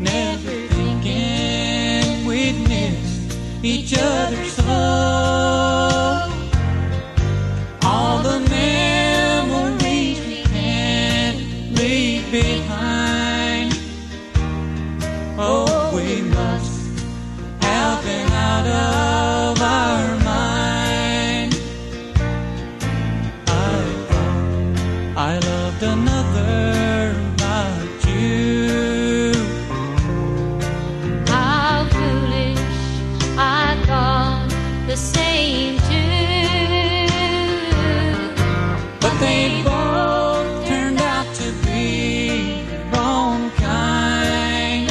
never again witness each other's love. All the memories we can't leave behind. Oh, we must have been out of our mind. I thought I loved another. they both turned out to be kind.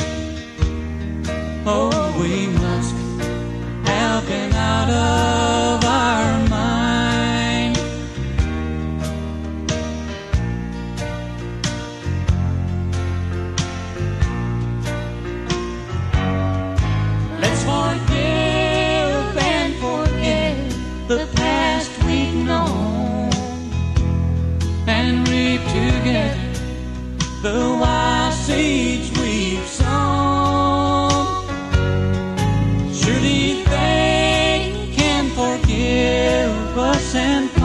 Oh, we must have been out of our mind. Let's forgive and forget the past. and